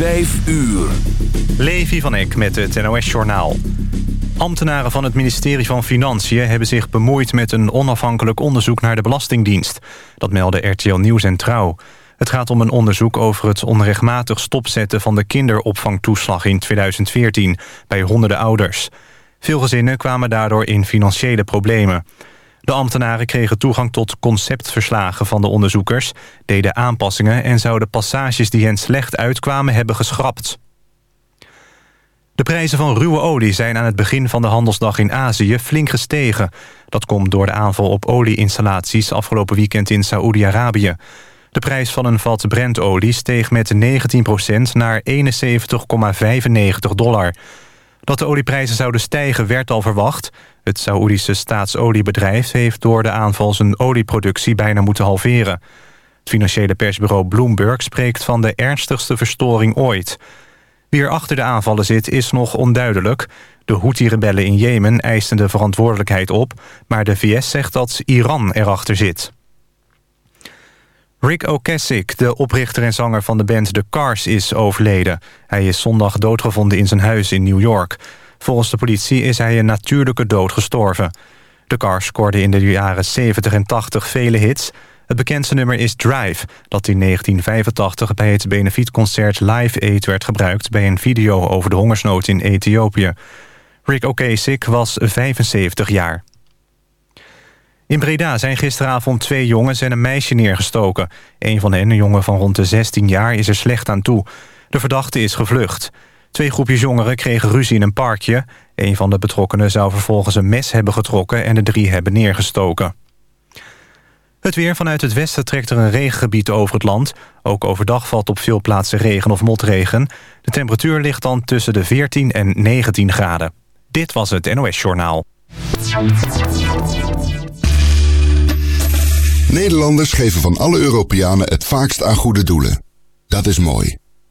Vijf uur. Levi van Eck met het NOS-journaal. Ambtenaren van het ministerie van Financiën hebben zich bemoeid met een onafhankelijk onderzoek naar de Belastingdienst. Dat melden RTL Nieuws en Trouw. Het gaat om een onderzoek over het onrechtmatig stopzetten van de kinderopvangtoeslag in 2014 bij honderden ouders. Veel gezinnen kwamen daardoor in financiële problemen. De ambtenaren kregen toegang tot conceptverslagen van de onderzoekers... deden aanpassingen en zouden passages die hen slecht uitkwamen hebben geschrapt. De prijzen van ruwe olie zijn aan het begin van de handelsdag in Azië flink gestegen. Dat komt door de aanval op olieinstallaties afgelopen weekend in Saoedi-Arabië. De prijs van een vat Brentolie steeg met 19% naar 71,95 dollar. Dat de olieprijzen zouden stijgen werd al verwacht. Het Saoedische staatsoliebedrijf heeft door de aanval zijn olieproductie bijna moeten halveren. Het financiële persbureau Bloomberg spreekt van de ernstigste verstoring ooit. Wie er achter de aanvallen zit is nog onduidelijk. De Houthi-rebellen in Jemen eisten de verantwoordelijkheid op... maar de VS zegt dat Iran erachter zit. Rick Ocasek, de oprichter en zanger van de band The Cars, is overleden. Hij is zondag doodgevonden in zijn huis in New York. Volgens de politie is hij een natuurlijke dood gestorven. The Cars scoorde in de jaren 70 en 80 vele hits. Het bekendste nummer is Drive, dat in 1985 bij het benefietconcert Live Aid werd gebruikt... bij een video over de hongersnood in Ethiopië. Rick Ocasek was 75 jaar. In Breda zijn gisteravond twee jongens en een meisje neergestoken. Een van hen, een jongen van rond de 16 jaar, is er slecht aan toe. De verdachte is gevlucht. Twee groepjes jongeren kregen ruzie in een parkje. Een van de betrokkenen zou vervolgens een mes hebben getrokken... en de drie hebben neergestoken. Het weer vanuit het westen trekt er een regengebied over het land. Ook overdag valt op veel plaatsen regen of motregen. De temperatuur ligt dan tussen de 14 en 19 graden. Dit was het NOS Journaal. Nederlanders geven van alle Europeanen het vaakst aan goede doelen. Dat is mooi.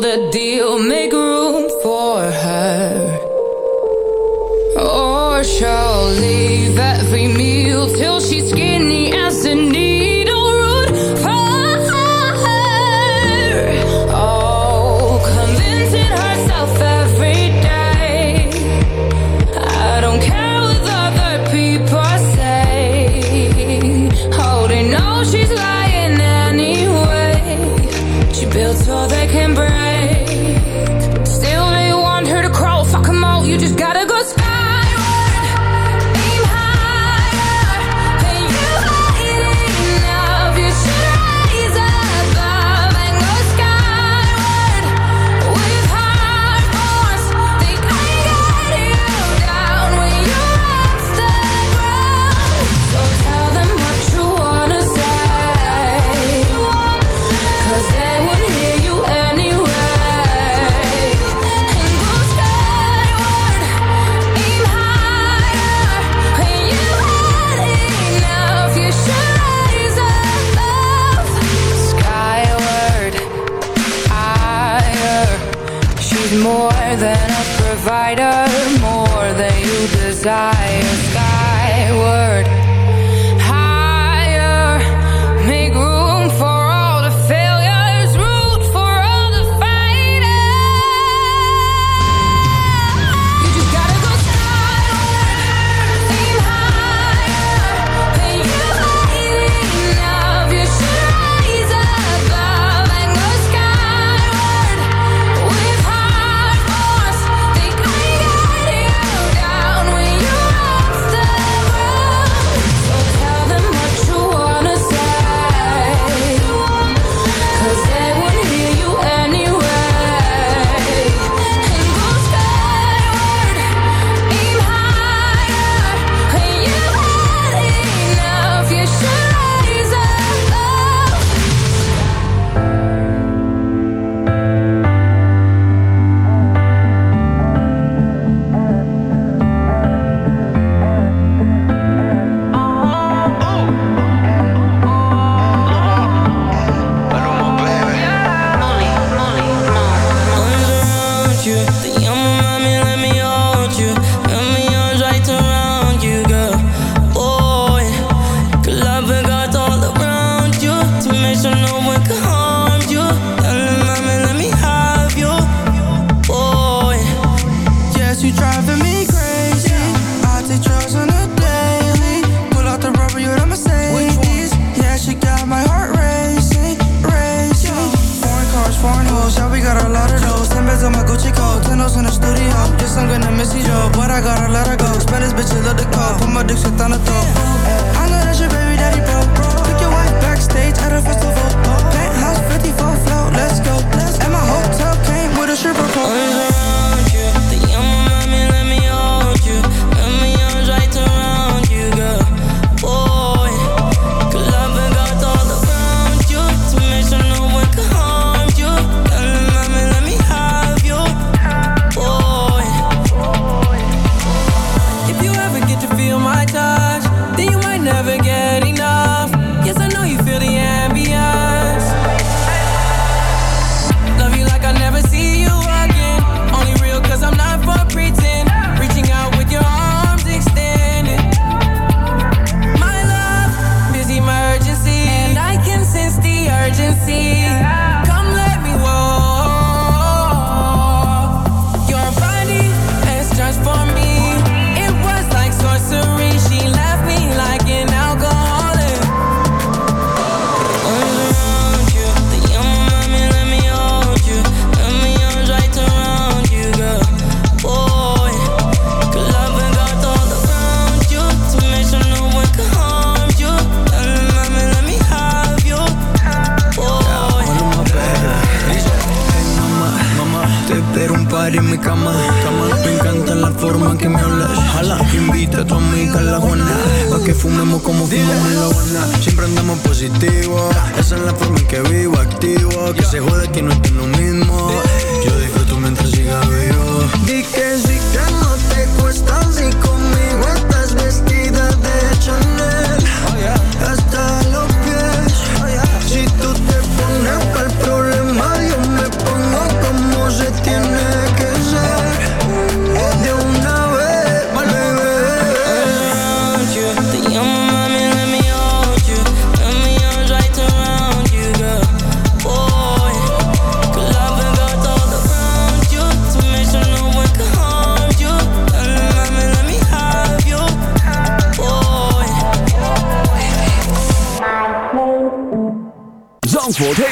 the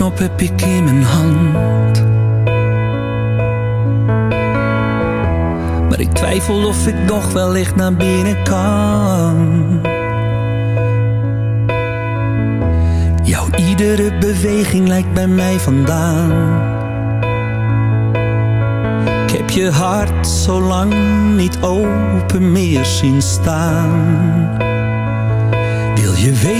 Deurknop heb ik in mijn hand. Maar ik twijfel of ik nog wellicht naar binnen kan. Jouw iedere beweging lijkt bij mij vandaan. Ik heb je hart zo lang niet open meer zien staan. Wil je weten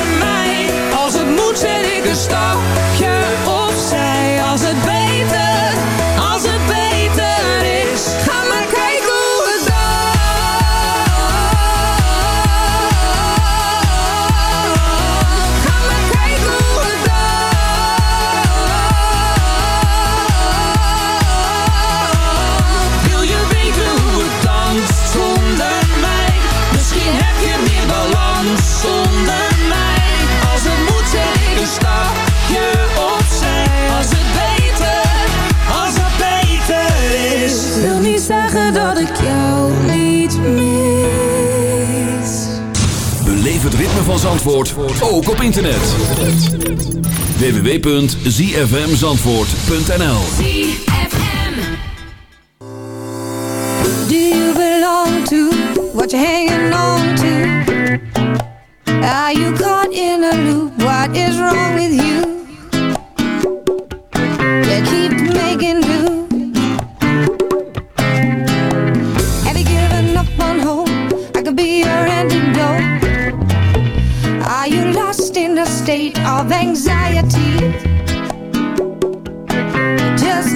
stapje Zandvoort ook op internet. www.zfmzandvoort.nl Do you belong to what you're hanging on state of anxiety? Just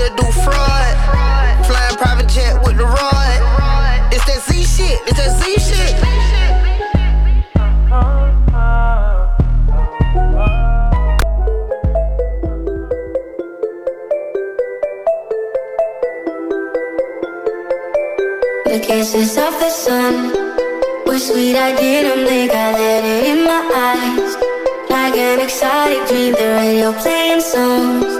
Still do fraud. Flying private jet with the rod. It's that Z shit, it's that Z shit. The kisses of the sun were sweet. I didn't think I let it in my eyes. Like an exotic dream, the radio playing songs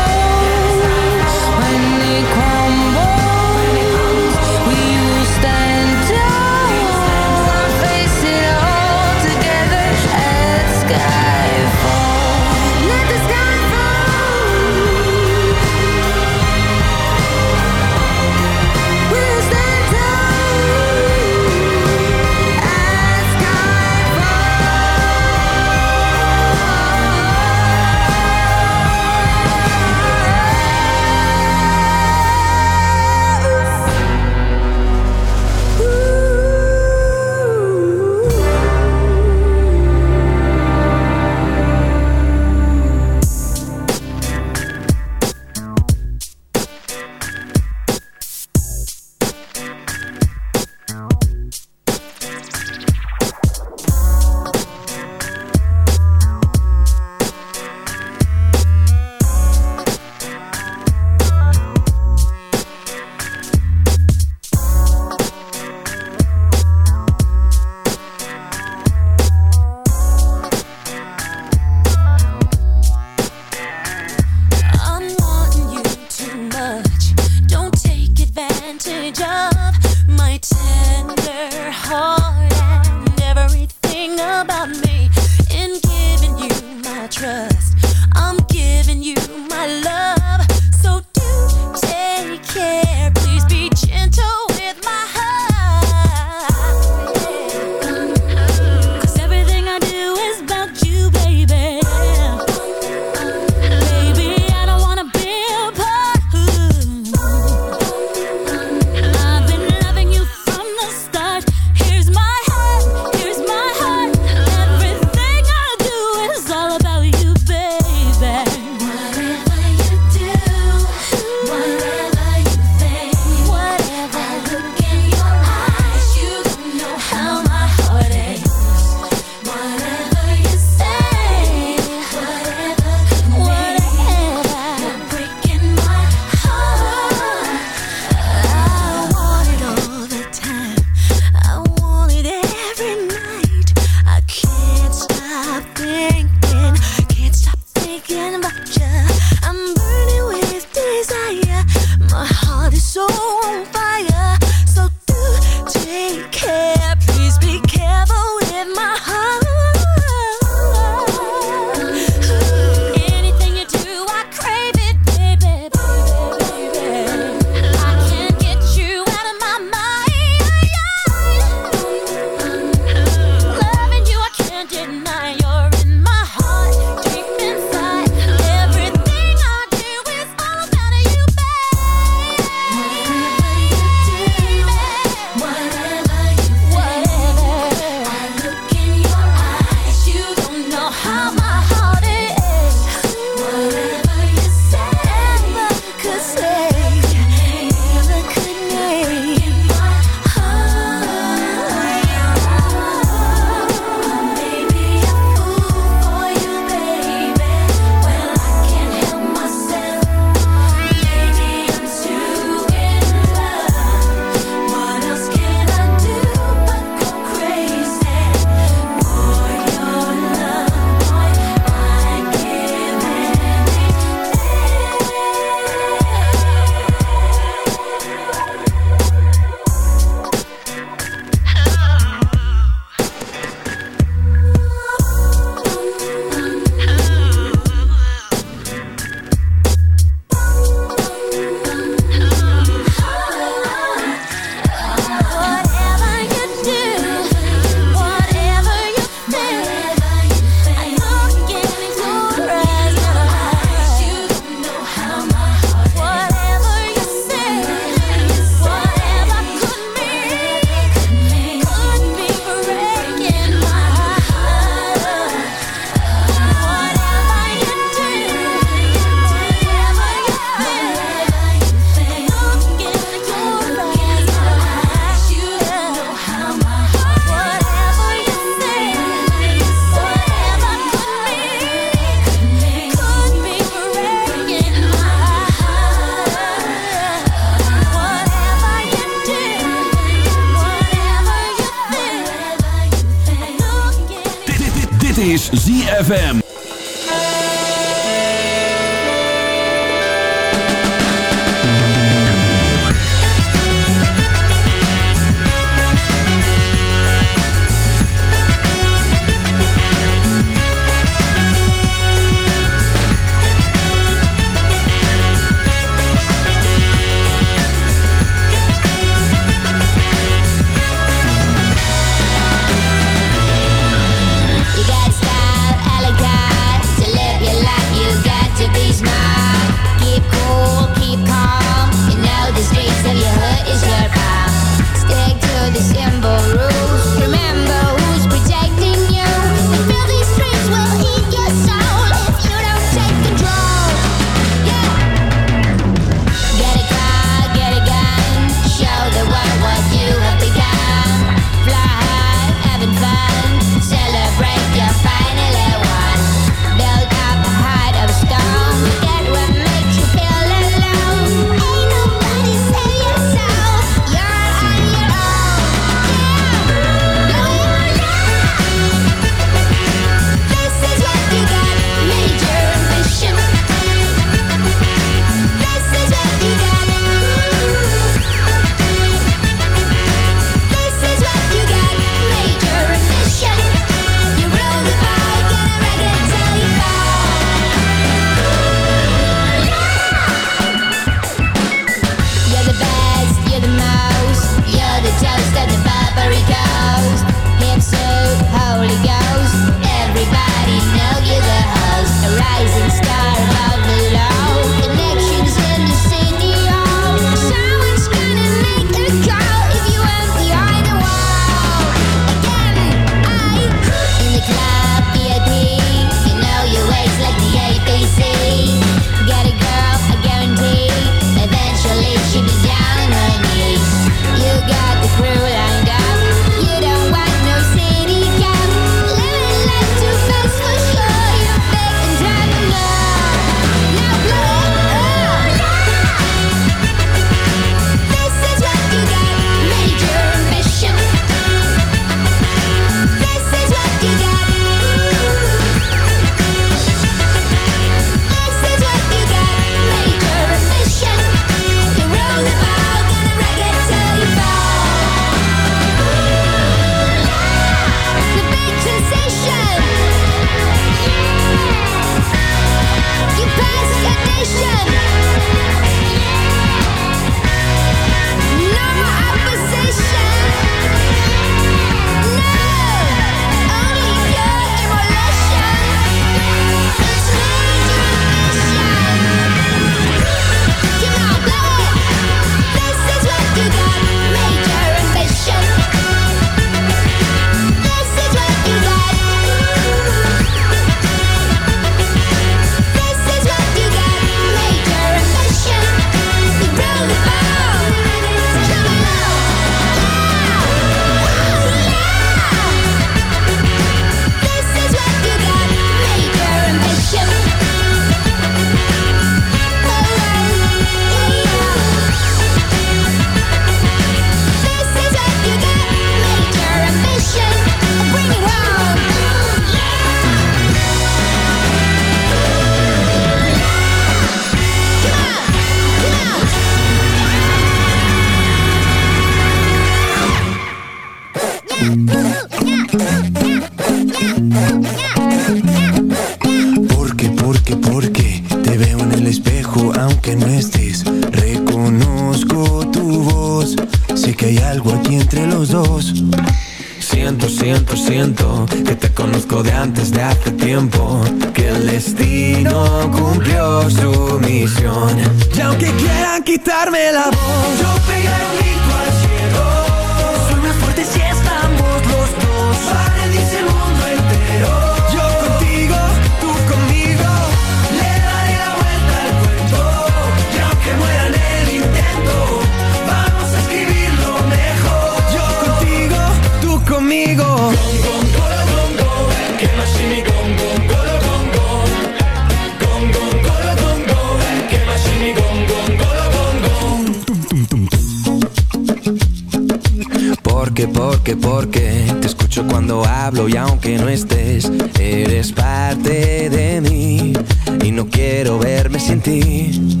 Porque, te escucho cuando hablo y aunque no estés, eres parte de mí y no quiero verme sin ti.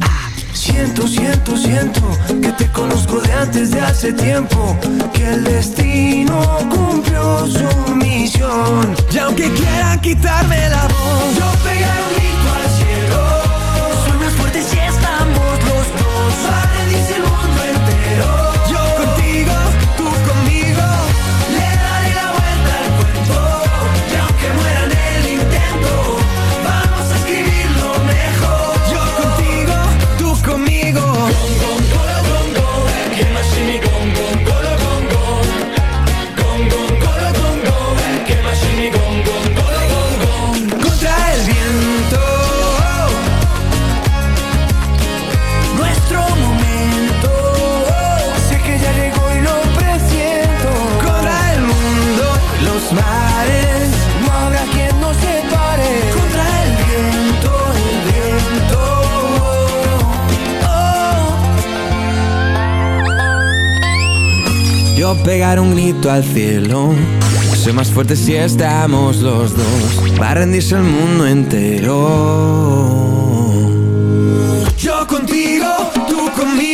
Siento, siento, siento que te conozco de antes de hace tiempo, que el destino cumplió su misión. Y aunque quieran quitarme la voz, yo pegaré un grito al cielo. Soy más fuerte si Pegar un grito al cielo. Soy más fuerte si estamos los dos. Va a rendirse el mundo entero. Yo contigo, tú conmigo.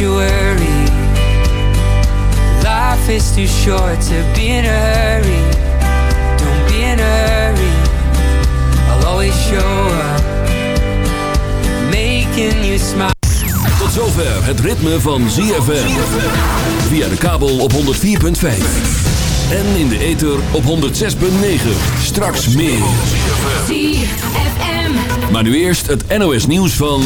Worry, life is too short to be in a hurry. Don't be in a hurry, I'll always show up, making you smile. Tot zover het ritme van ZFM. Via de kabel op 104.5. En in de ether op 106.9. Straks meer. ZFM. Maar nu eerst het NOS nieuws van...